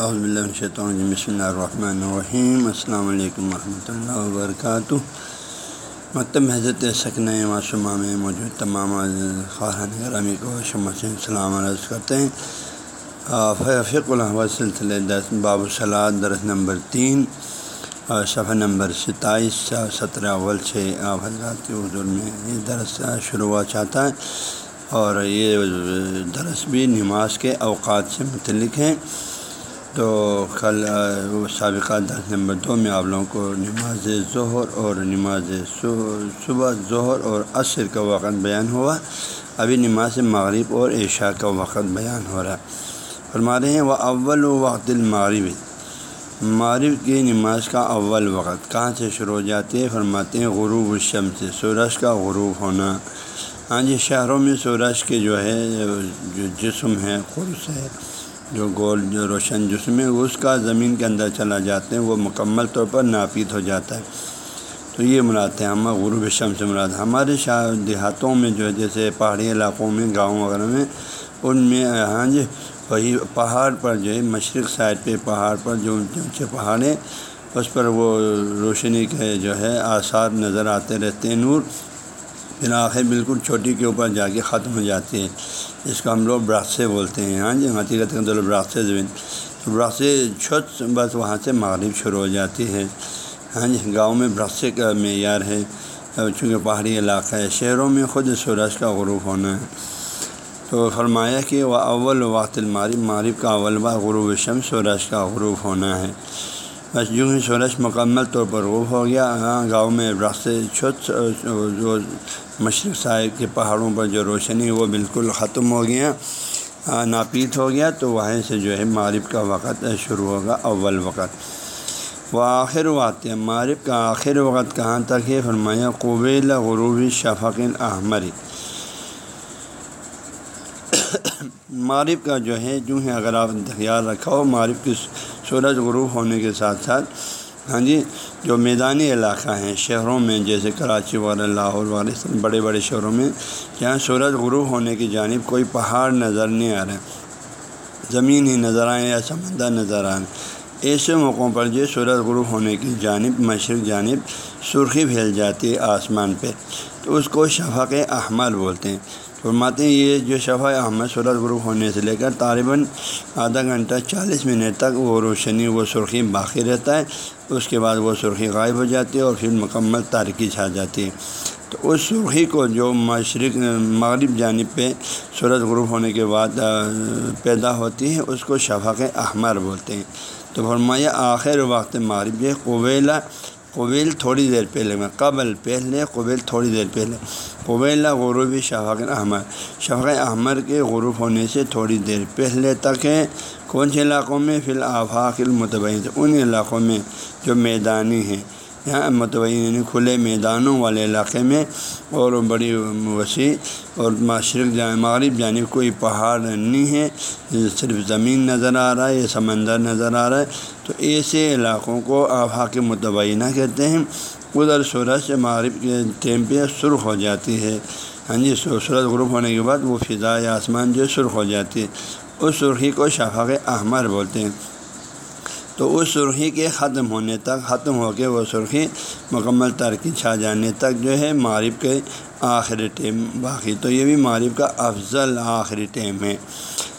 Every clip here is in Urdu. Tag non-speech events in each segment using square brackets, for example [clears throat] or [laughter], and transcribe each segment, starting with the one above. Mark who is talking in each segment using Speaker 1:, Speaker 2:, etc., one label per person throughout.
Speaker 1: الشیطان بسم اللہ الرحمن الرحیم، السلام علیکم ورحمۃ اللہ وبرکاتہ۔ مکتب حضرت سکن معصومہ میں موجود تمام خواہان گرامی کو شمس سلام عرض کرتے ہیں۔ فق الحمد سلسلہ دس، باب الصلاح درس نمبر تین اور صفحہ نمبر ستائیس سترہ اول سے آپ حضرات کے حضور میں یہ درس شروع ہوا چاہتا ہے۔ اور یہ درس بھی نماز کے اوقات سے متعلق ہیں تو کل سابقہ دس نمبر دو میں آپ لوگوں کو نماز ظہر اور نماز صبح ظہر اور عصر کا وقت بیان ہوا۔ ابھی نماز مغرب اور عشاء کا وقت بیان ہو رہا ہے۔ فرما رہے ہیں وہ اول وقت المغربی معرف کی نماز کا اول وقت کہاں سے شروع ہو جاتی ہے؟ فرماتے ہیں، غروب الشم سے سورج کا غروب ہونا۔ ہاں جی شہروں میں سورج کے جو ہے، جو جسم ہے قرص ہے۔ جو گول، جو روشن جسم ہے، اس کا زمین کے اندر چلا جاتے ہیں، وہ مکمل طور پر ناپید ہو جاتا ہے۔ تو یہ مراد ہے ہم غروب شم سے مراد۔ ہمارے شاہ دیہاتوں میں جو ہے، جیسے پہاڑی علاقوں میں، گاؤں وغیرہ میں، ان میں ہاں جی وہی پہاڑ پر جو ہے، مشرق سائڈ پہ پہاڑ پر جو اونچے اونچے پہاڑ ہیں، اس پر وہ روشنی کے جو ہے، آثار نظر آتے رہتے ہیں۔ نور پھر آخر بالکل چھوٹی کے اوپر جا کے ختم ہو جاتی ہے اس کو ہم لوگ براقے بولتے ہیں۔ ہاں جی حقیقت کے دولو براقے زمین۔ تو براقے چھت بس وہاں سے مغرب شروع ہو جاتی ہے۔ ہاں جی گاؤں میں براقے کا معیار ہے۔ چونکہ پہاڑی علاقہ ہے، شہروں میں خود سورج کا غروب ہونا ہے۔ تو فرمایا کہ وہ اول وقت المعرب معرب کا اول با غروب شم سورج کا غروب ہونا ہے۔ بس جو ہی سورج مکمل طور پر غروب ہو گیا ہاں گاؤں میں راستے چھت جو مشرق صاحب کے پہاڑوں پر جو روشنی وہ بالکل ختم ہو گیا ہاں، ناپید ہو گیا، تو وہیں سے جو ہے معرب کا وقت شروع ہوگا، اول وقت۔ وہ آخر وقت ہے معرب کا آخر وقت کہاں تک ہے؟ فرمایا قبیل غروبی شفق احمری [coughs] معرب کا جو ہے جو ہے، اگر آپ خیال رکھا ہو معرب کی سورج غروب ہونے کے ساتھ ساتھ ہاں جی جو میدانی علاقہ ہیں، شہروں میں جیسے کراچی وغیرہ، لاہور وغیرہ بڑے بڑے شہروں میں، جہاں سورج غروب ہونے کی جانب کوئی پہاڑ نظر نہیں آ رہے زمین ہی نظر آئے یا سمندر نظر آئے۔ ایسے موقعوں پر جو سورج غروب ہونے کی جانب، مشرق جانب، سرخی پھیل جاتی ہے آسمان پہ۔ تو اس کو شفق احمر بولتے ہیں۔ فرماتے ہیں یہ جو شفا احمد سورج غروب ہونے سے لے کر طالباً آدھا گھنٹہ چالیس منٹ تک وہ روشنی وہ سرخی باقی رہتا ہے، اس کے بعد وہ سرخی غائب ہو جاتی ہے اور پھر مکمل تاریکی چھا جاتی ہے۔ تو اس سرخی کو جو مشرق، مغرب جانب پہ سورج غروب ہونے کے بعد پیدا ہوتی ہے، اس کو شفق احمر بولتے ہیں۔ تو فرمایا، آخر وقت مغرب یہ قبیلہ قبیل تھوڑی دیر پہلے، میں قبل پہلے، قبیل تھوڑی دیر پہلے۔ قبیل غروبی شفق احمد۔ شفق احمد کے غروب ہونے سے تھوڑی دیر پہلے تک ہے کون سے علاقوں میں؟ فی الآفاق المتبین ان علاقوں میں جو میدانی ہیں۔ یہاں متبین یعنی کھلے میدانوں والے علاقے میں اور بڑی وسیع اور مشرق مغرب جانب کوئی پہاڑ نہیں ہے، صرف زمین نظر آ رہا ہے یا سمندر نظر آ رہا ہے۔ تو ایسے علاقوں کو آفاق متبینہ کہتے ہیں۔ ادھر سورج سے مغرب کے ٹیم پہ سرخ ہو جاتی ہے۔ ہاں جی سورج غروب ہونے کے بعد وہ فضا یا آسمان جو سرخ ہو جاتی ہے۔ اس سرخی کو شفاق احمر بولتے ہیں۔ تو اس سرخی کے ختم ہونے تک، ختم ہو کے وہ سرخی مکمل ترقی چھا جانے تک جو ہے معرب کے آخری ٹیم باقی۔ تو یہ بھی معرب کا افضل آخری ٹیم ہے۔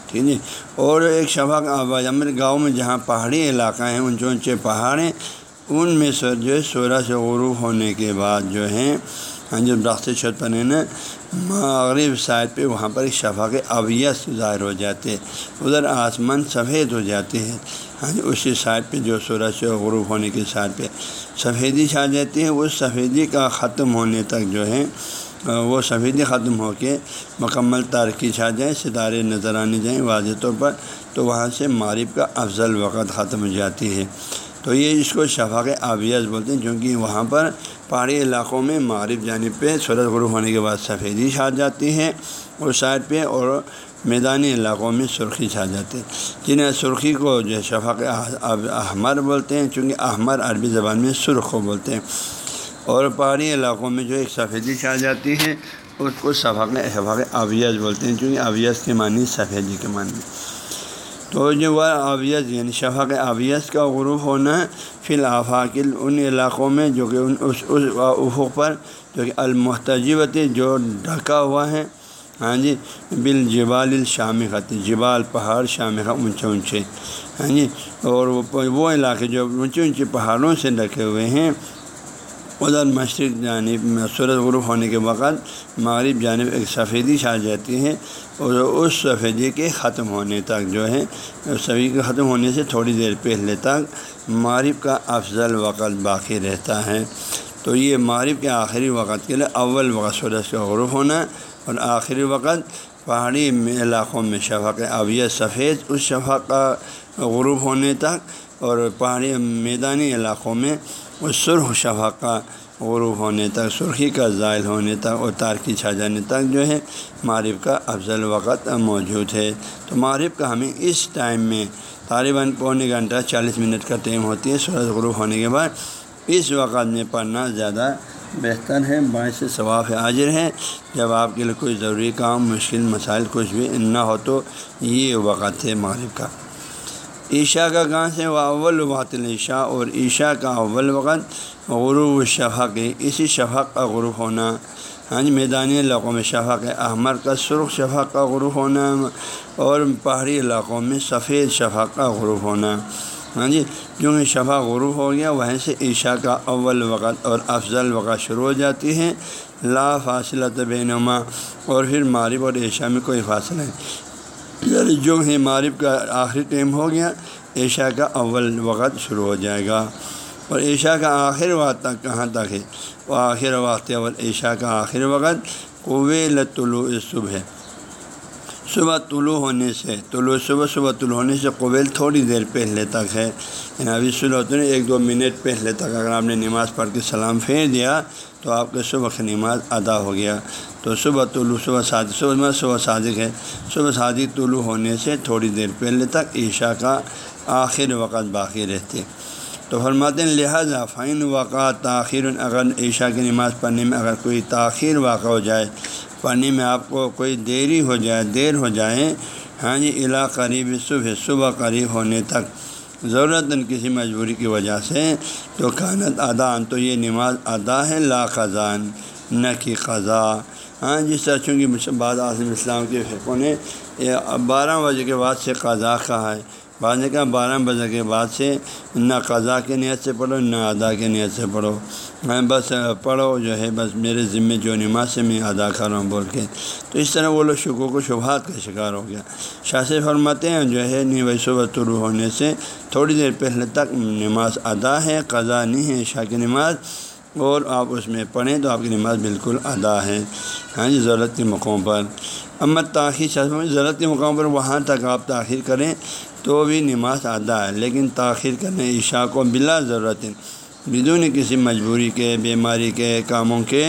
Speaker 1: ٹھیک ہے۔ اور ایک شفق امر گاؤں میں جہاں پہاڑی علاقہ ہیں، اونچے اونچے پہاڑ ہیں، ان میں سر جو ہے سورج غروب ہونے کے بعد جو ہے ہاں جی، جو راستے چھت پر نا، مغرب سائڈ پہ وہاں پر ایک شفق ابیس ظاہر ہو جاتے، ادھر آسمان سفید ہو جاتے ہیں۔ ہاں جی اسی سائڈ پہ جو سورج غروب ہونے کی سائڈ پہ سفیدی چھا جاتی ہے اس سفیدی کا ختم ہونے تک جو ہے وہ سفیدی ختم ہو کے مکمل تارکی چھا جائیں ستارے نظر آنے جائیں واضح طور پر، تو وہاں سے معرب کا افضل وقت ختم ہو جاتی ہے۔ تو یہ اس کو شفاق آبیز بولتے ہیں، کیونکہ وہاں پر پہاڑی علاقوں میں معرف جانب پہ سورج غروب ہونے کے بعد سفیدی چھا جاتی ہے اس سائڈ پہ اور میدانی علاقوں میں سرخی چھا جاتی ہے جنہیں سرخی کو جو ہے شفاق احمر بولتے ہیں، چونکہ احمر عربی زبان میں سرخ کو بولتے ہیں۔ اور پہاڑی علاقوں میں جو ایک سفیدی چھا جاتی ہے اس کو شفاق شفاق آبیز بولتے ہیں، چونکہ آبیز کے معنی سفیدی کے معنی۔ تو جو وہ آبیت یعنی شفق آبیت کا غروب ہونا فی الافاقل ان علاقوں میں جو کہ ان، اس اس افق پر جو کہ المحتجبت جو ڈھکا ہوا ہے۔ ہاں جی بال جبال الشامخت جبال، پہاڑ شامخ اونچے اونچے۔ ہاں جی اور وہ علاقے جو اونچے اونچے پہاڑوں سے ڈھکے ہوئے ہیں، ادھر مشرق جانب سورج غروب ہونے کے وقت مغرب جانب ایک سفیدی چھا جاتی ہے، اور اس سفیدی کے ختم ہونے تک جو ہے سبھی کے ختم ہونے سے تھوڑی دیر پہلے تک مغرب کا افضل وقت باقی رہتا ہے۔ تو یہ مغرب کے آخری وقت کے لیے اول وقت سورج کا غروب ہونا اور آخری وقت پہاڑی علاقوں میں شفق ابیت سفید، اس شفق کا غروب ہونے تک اور پہاڑی میدانی علاقوں میں اس سرخ شفق کا غروب ہونے تک، سرخی کا زائل ہونے تک اور تارکی چھا جانے تک جو ہے معرف کا افضل وقت موجود ہے۔ تو معرف کا ہمیں اس ٹائم میں طالباً پونے گھنٹہ چالیس منٹ کا ٹائم ہوتی ہے سورج غروب ہونے کے بعد۔ اس وقت میں پڑھنا زیادہ بہتر ہے، باعث ثواف حاضر ہے۔ جب آپ کے لیے کوئی ضروری کام، مشکل مسائل، کچھ بھی نہ ہو تو یہ وقت ہے مغرب کا۔ عشاء کا کہاں سے وہ اول وقت عشاء اور عشاء کا اول وقت غروب شفق اسی شفق کا غروب ہونا ہاں جی میدانی علاقوں میں شفق احمر کا سرخ شفق کا غروب ہونا، اور پہاڑی علاقوں میں سفید شفق کا غروب ہونا۔ ہاں جی کیونکہ شفا غروب ہو گیا، وہیں سے عشاء کا اول وقت اور افضل وقت شروع ہو جاتی ہے۔ لا فاصلہ بے نما اور پھر معرب اور عشاء میں کوئی فاصلہ نہیں۔ یعنی جو ہے معرب کا آخری ٹائم ہو گیا، عشاء کا اول وقت شروع ہو جائے گا۔ اور عشاء کا آخر وقت تک کہاں تک ہے؟ وہ آخر وقت اول عشاء کا آخر وقت قویل طلوع صبح ہے۔ صبح طلوع ہونے سے، طلوع صبح صبح طلوع ہونے سے قبیل تھوڑی دیر پہلے تک ہے۔ یعنی ابھی صبح ہوتے ہیں، ایک دو منٹ پہلے تک اگر آپ نے نماز پڑھ کے سلام پھیر دیا، تو آپ کے صبح کی نماز ادا ہو گیا۔ تو صبح طلوع، صبح صادق، صبح میں صبح صادق ہے۔ صبح صادق طلوع ہونے سے تھوڑی دیر پہلے تک عشاء کا آخر وقت باقی رہتے۔ تو فرماتے ہیں، لہٰذا فائن واقع تاخیر اگر عشاء کی نماز پڑھنے میں اگر کوئی تاخیر واقع ہو جائے پانی میں آپ کو کوئی دیری ہو جائے، دیر ہو جائے ہاں جی علا قریب، صبح صبح قریب ہونے تک۔ ضرورت کسی مجبوری کی وجہ سے تو کانت ادا، تو یہ نماز ادا ہے، لا خزان نہ کہ قضا ہاں جی، جس طرح چونکہ بعض اعظم اسلام کے فرقوں نے بارہ بجے کے بعد سے قضا کہا ہے۔ بعض نے کہا بارہ بجے کے بعد سے نہ قضا کے نیت سے پڑھو، نہ ادا کے نیت سے پڑھو۔ میں بس پڑھو جو ہے، بس میرے ذمے جو نماز سے میں ادا کر رہا ہوں بول کے۔ تو اس طرح وہ لوگ شکو کو شبہات کا شکار ہو گیا۔ شاہ فرماتے ہیں، جو ہے، نہیں بھائی، صبح طرو ہونے سے تھوڑی دیر پہلے تک نماز ادا ہے، قضا نہیں ہے شاہ کی نماز، اور آپ اس میں پڑھیں تو آپ کی نماز بالکل ادا ہے۔ ہاں جی ضرورت کے موقعوں پر۔ امت تاخیر ضرورت کے موقعوں پر وہاں تک آپ تاخیر کریں۔ تو بھی نماز ادا ہے، لیکن تاخیر کرنے، عشاء کو بلا ضرورت بدون کسی مجبوری کے، بیماری کے، کاموں کے،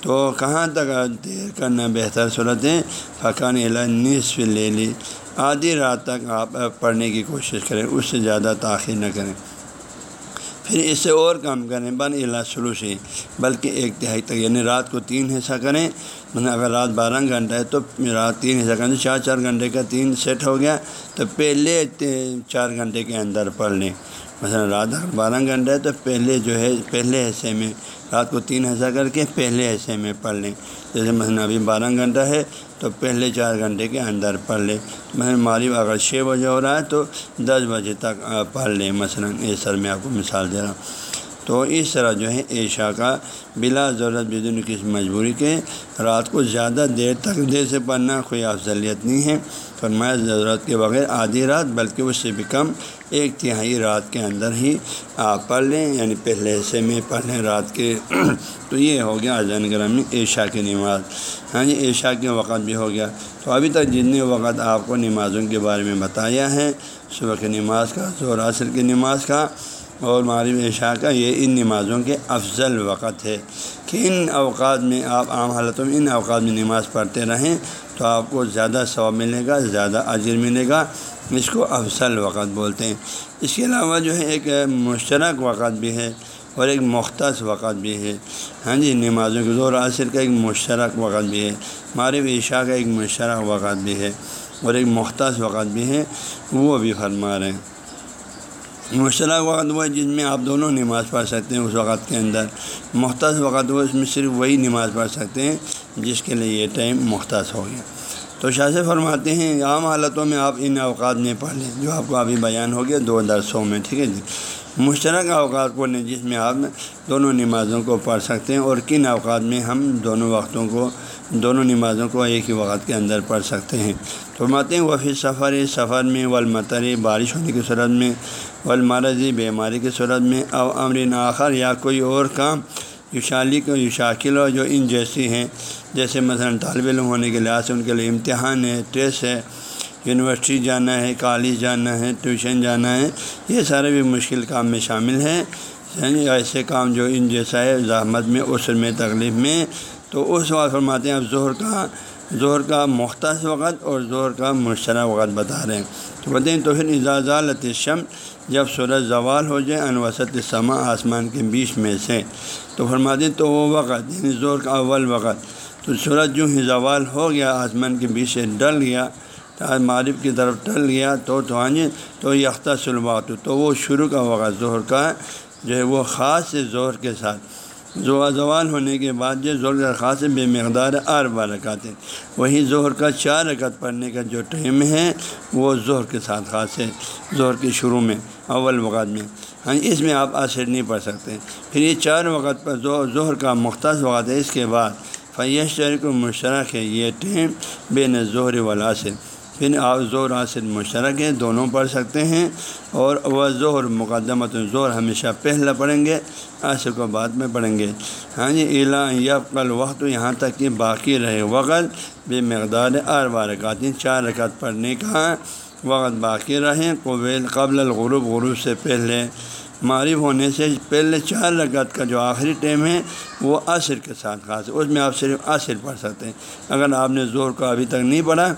Speaker 1: تو کہاں تک دیر کرنا بہتر صورت ہے؟ فقان نصف لے لی آدھی رات تک آپ پڑھنے کی کوشش کریں، اس سے زیادہ تاخیر نہ کریں۔ پھر اس سے اور کام کریں، بن علا شروع سے بلکہ ایک تہائی تک یعنی رات کو تین حصہ کریں۔ مطلب اگر رات بارہ گھنٹہ ہے تو رات تین حصہ کریں، چار چار گھنٹے کا تین سیٹ ہو گیا۔ تو پہلے چار گھنٹے کے اندر پڑھ لیں۔ مثلا رات بارہ گھنٹہ ہے تو پہلے جو ہے، پہلے حصے میں رات کو تین حصہ کر کے پہلے حصے میں پڑھ لیں۔ جیسے مثلاً ابھی بارہ گھنٹہ ہے تو پہلے چار گھنٹے کے اندر پڑھ لیں۔ مثلاً معرف اگر چھ بجے ہو رہا ہے تو دس بجے تک پڑھ لیں۔ مثلاً اس سر میں آپ کو مثال دے رہا ہوں۔ تو اس طرح جو ہے عشاء کا بلا ضرورت بدن کسی مجبوری کے رات کو زیادہ دیر تک دیر سے پڑھنا کوئی افضلیت نہیں ہے۔ فرمایا ضرورت کے بغیر آدھی رات بلکہ اس سے بھی کم ایک تہائی رات کے اندر ہی آپ پڑھ لیں یعنی پہلے حصے میں پڑھ لیں رات کے۔ [clears throat] تو یہ ہو گیا اذان گرم عشاء کی نماز۔ ہاں جی عشاء کے وقت بھی ہو گیا۔ تو ابھی تک جتنے وقت آپ کو نمازوں کے بارے میں بتایا ہے، صبح کی نماز کا زور عصر کی نماز کا اور معرم عشاء کا، یہ ان نمازوں کے افضل وقت ہے کہ ان اوقات میں آپ عام حالتوں میں، ان اوقات میں نماز پڑھتے رہیں تو آپ کو زیادہ ثواب ملے گا، زیادہ اجر ملے گا۔ اس کو افضل وقت بولتے ہیں۔ اس کے علاوہ جو ہے ایک مشترک وقت بھی ہے اور ایک مختص وقت بھی ہے۔ ہاں جی نمازوں کے زور عصر کا ایک مشترک وقت بھی ہے معرف عشاء کا ایک مشترک وقت بھی ہے اور ایک محتاط وقت بھی ہے، وہ بھی فرما رہے ہیں۔ مشترک وقت وہ ہے جس میں آپ دونوں نماز پڑھ سکتے ہیں اس وقت کے اندر۔ مختص وقت وہ اس میں صرف وہی نماز پڑھ سکتے ہیں جس کے لیے یہ ٹائم مختص ہو گیا۔ تو شاہ سے فرماتے ہیں، عام حالتوں میں آپ ان اوقات میں پڑھ لیں جو آپ کو ابھی بیان ہو گیا، دو درسوں میں، ٹھیک ہے جی؟ مشترک اوقات کو لیں جس میں آپ دونوں نمازوں کو پڑھ سکتے ہیں، اور کن اوقات میں ہم دونوں وقتوں کو، دونوں نمازوں کو ایک ہی وقت کے اندر پڑھ سکتے ہیں؟ تو ماتے ہیں وہ پھر سفر سفر میں والمتری بارش ہونے کی صورت میں والمرضی بیماری کی صورت میں، او امر آخر، یا کوئی اور کام یوشالک کو یوشاکل اور جو ان جیسی ہیں، جیسے مثلا طالب علم ہونے کے لحاظ سے ان کے لیے امتحان ہے، ٹیسٹ ہے، یونیورسٹی جانا ہے، کالج جانا ہے، ٹیوشن جانا ہے، یہ سارے بھی مشکل کام میں شامل ہیں۔ یعنی ایسے کام جو ان جیسا ہے، زحمت میں، عسر میں، تکلیف میں، تو اس وقت فرماتے ہیں اب ظہر کا ظہر کا مختص وقت اور ظہر کا مشترک وقت بتا رہے ہیں۔ تو بتائیں تو پھر اجازت شم جب سورج زوال ہو جائے انوسط سما آسمان کے بیچ میں سے۔ تو فرماتے ہیں تو وہ وقت یعنی زور کا اول وقت۔ تو سورج جو ہی زوال ہو گیا، آسمان کے بیچ سے ڈل گیا معرف کی طرف ڈل گیا، تو تو ہاں جی، تو یختہ سلوات تو وہ شروع کا وقت ظہر کا جو ہے وہ خاص سے زہر کے ساتھ۔ زوال ہونے کے بعد جو ظہر خاص بے مقدار اربا رکعت ہے۔ وہی ظہر کا چار رکعت پڑھنے کا جو ٹائم ہے، وہ ظہر کے ساتھ خاص ہے، ظہر کے شروع میں، اول وقت میں۔ ہاں اس میں آپ اثر نہیں پڑھ سکتے۔ پھر یہ چار وقت پر ظہر کا مختص وقت ہے۔ اس کے بعد فیش شہر کو مشترک ہے یہ ٹیم بے نظہر ظہر والا سے پھر آپ زور عاصر مشترک ہے دونوں پڑھ سکتے ہیں۔ اور وہ ظہر مقدمت زور ہمیشہ پہلے پڑھیں گے عصر کو بعد میں پڑھیں گے۔ ہاں جی الا یا کل وقت یہاں تک کہ باقی رہے۔ وقت بے مقدار اور بارکات یعنی چار رکعت پڑھنے کا وقت باقی رہیں قبل قبل الغروب، غروب سے پہلے۔ معروف ہونے سے پہلے چار رکعت کا جو آخری ٹائم ہے، وہ عصر کے ساتھ خاص اس میں آپ صرف عصر پڑھ سکتے ہیں۔ اگر آپ نے زور کو ابھی تک نہیں پڑھا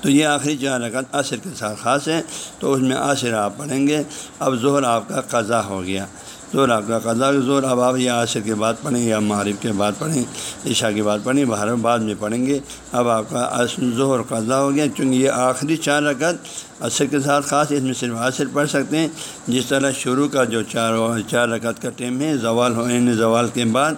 Speaker 1: تو یہ آخری چار رکعت عصر کے ساتھ خاص ہے، تو اس میں عصر آپ پڑھیں گے۔ اب زہر آپ کا قضا ہو گیا۔ زور آپ کا قضا زور اب آپ یا عصر کے بعد پڑھیں یا معرف کے بعد پڑھیں، عشاء کے بعد پڑھیں باہر بعد میں پڑھیں گے۔ اب آپ کا ظہر قضا ہو گیا، چونکہ یہ آخری چار رکعت عصر کے ساتھ خاص، اس میں صرف عصر پڑھ سکتے ہیں۔ جس طرح شروع کا جو چار چار رکعت کا ٹائم ہے، زوال ہونے یعنی زوال کے بعد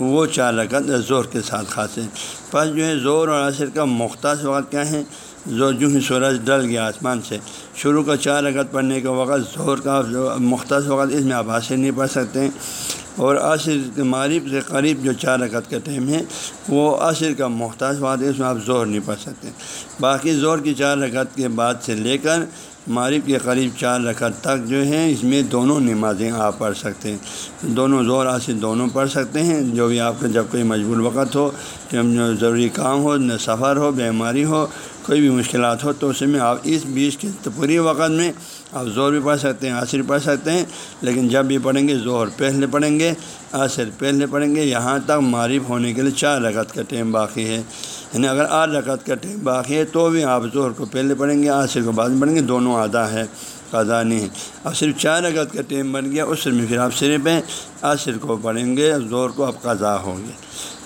Speaker 1: وہ چار رکعت زور کے ساتھ خاص ہے پس جو ہے زور اور عصر کا مختص وقت کیا ہے؟ زور جو ہی سورج ڈل گیا آسمان سے۔ شروع کا چار رکعت پڑھنے کا وقت زور کا مختص وقت اس میں آپ حاصل نہیں پڑھ سکتے اور عصر کے معرف سے قریب جو چار رکعت کا ٹائم ہے، وہ عصر کا محتاط وقت ہے اس میں آپ زور نہیں پڑھ سکتے باقی زور کی چار رکعت کے بعد سے لے کر معرف کے قریب چار رکعت تک جو ہے اس میں دونوں نمازیں آپ پڑھ سکتے ہیں۔ دونوں زور عصر دونوں پڑھ سکتے ہیں، جو بھی آپ کا جب کوئی مجبور وقت ہو، جب ضروری کام ہو، نہ سفر ہو، بیماری ہو، کوئی بھی مشکلات ہو، تو اس میں آپ اس بیچ کے پوری وقت میں آپ زور بھی پڑھ سکتے ہیں، عصر پڑھ سکتے ہیں۔ لیکن جب بھی پڑھیں گے زور پہلے پڑھیں گے، عصر پہلے پڑھیں گے، یہاں تک معرف ہونے کے لیے چار رکعت کا ٹائم باقی ہے۔ یعنی اگر آٹھ رکعت کا ٹائم باقی ہے تو بھی آپ زور کو پہلے پڑھیں گے، عصر کو بعد میں پڑھیں گے، دونوں آدھا ہے، قضا نہیں ہے۔ اب صرف چار رکعت کا ٹائم بن گیا، اس میں پھر آپ صرف عصر کو پڑھیں گے زور کو اب قضا ہوں گے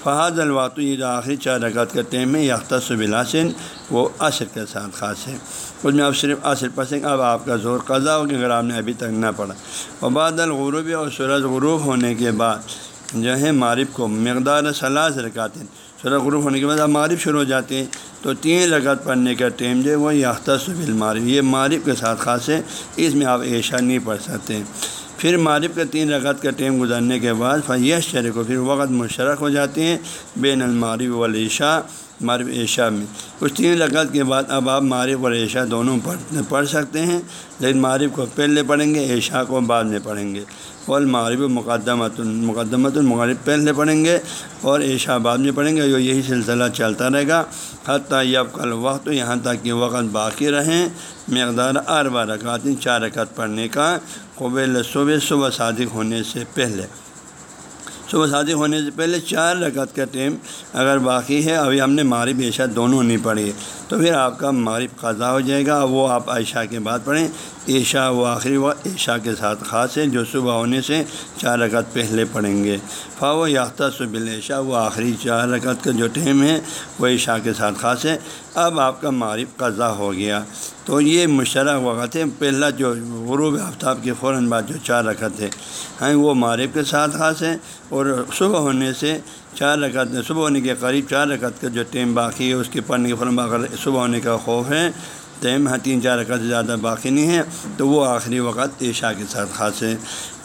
Speaker 1: فہد الواتو یہ جو آخری چار رکعت کا ٹائم ہے یاختص بلاسن وہ عصر کے ساتھ خاص ہے۔ اس میں آپ صرف عصر پسند اب آپ کا زور قضا ہوگا اگر آپ نے ابھی تک نہ پڑھا۔ وباد الغروبی اور سورج غروب ہونے کے بعد جو ہے معرف کو مقدار صلاح رکھاتے ہیں۔ سورج غروب ہونے کے بعد آپ معرف شروع ہو جاتے ہیں، تو تین رکعت پڑھنے کا ٹائم جو ہے وہ یاختص بالمعرف یہ معرف کے ساتھ خاص ہے، اس میں آپ عیشا نہیں پڑھ سکتے۔ پھر معرف کا تین رکعت کا ٹائم گزارنے کے بعد فیش شرح کو پھر وقت مشرق ہو جاتے ہیں بین المعرف والعشاء معرف عشاء میں۔ کچھ تین رکعت کے بعد اب آپ معرف اور عشاء دونوں پڑھ پڑھ سکتے ہیں، لیکن معرف کو پہلے پڑھیں گے، عشاء کو بعد میں پڑھیں گے۔ والمعرف مقدمۃ مقدمۃ المغرب پہلے پڑھیں گے اور عشاء بعد میں پڑھیں گے جو یہی سلسلہ چلتا رہے گا۔ حتیٰ یب کل وقت یہاں تک کہ وقت باقی رہیں مقدار اربا رکعت، چار رکعت پڑھنے کا۔ قبل صبح صبح صادق ہونے سے پہلے۔ صبح صادق ہونے سے پہلے چار رکعت کا ٹائم اگر باقی ہے، ابھی ہم نے معرف عشاء دونوں نہیں پڑھی تو پھر آپ کا معرف قضا ہو جائے گا۔ وہ آپ عائشہ کے بعد پڑھیں۔ عشاء و آخری وقت عشاء کے ساتھ خاص ہے جو صبح ہونے سے چار رکعت پہلے پڑھیں گے۔ فا و یافتہ صبح عشاء وہ آخری چار رکعت کا جو ٹائم ہے، وہ عشاء کے ساتھ خاص ہے اب آپ کا معرف قضا ہو گیا۔ تو یہ مشرق وقت ہے۔ پہلا جو غروب آفتاب کے فوراً بعد جو چار رکعت ہے، ہیں، وہ معرف کے ساتھ خاص ہے اور صبح ہونے سے چار رکعت، صبح ہونے کے قریب چار رکعت کا جو ٹائم باقی ہے، اس کے پڑھنے کے فوراً صبح ہونے کا خوف ہے۔ تیم ہاں تین چار رکعت زیادہ باقی نہیں ہے، تو وہ آخری وقت عشاء کے ساتھ خاص ہے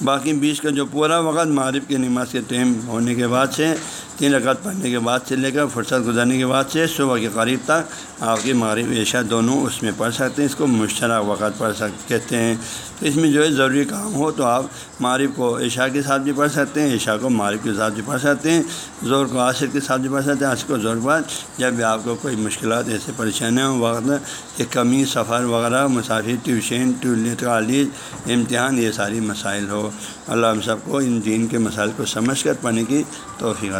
Speaker 1: باقی بیچ کا جو پورا وقت معرف کے نماز کے ٹائم ہونے کے بعد سے، تین رکعت پڑھنے کے بعد سے لے کر فرصت گزارنے کے بعد سے صبح کے قریب تک آپ کی معرف عشاء دونوں اس میں پڑھ سکتے ہیں، اس کو مشترک وقت پڑھ سک، کہتے ہیں۔ تو اس میں جو ہے ضروری کام ہو تو آپ معرف کو عشاء کے ساتھ بھی پڑھ سکتے ہیں، عشاء کو معرف کے ساتھ بھی پڑھ سکتے ہیں زور کو عاصر کے ساتھ بھی پڑھ سکتے ہیں عصر کو زور بعد جب بھی آپ کو کوئی مشکلات ایسے پریشانیاں ہوں، وقت کمی سفر وغیرہ، مسافر، ٹیوشن کالج، امتحان، یہ ساری مسائل ہو۔ اللہ ہم سب کو ان دین کے مسائل کو سمجھ کر پڑھنے کی توفیقات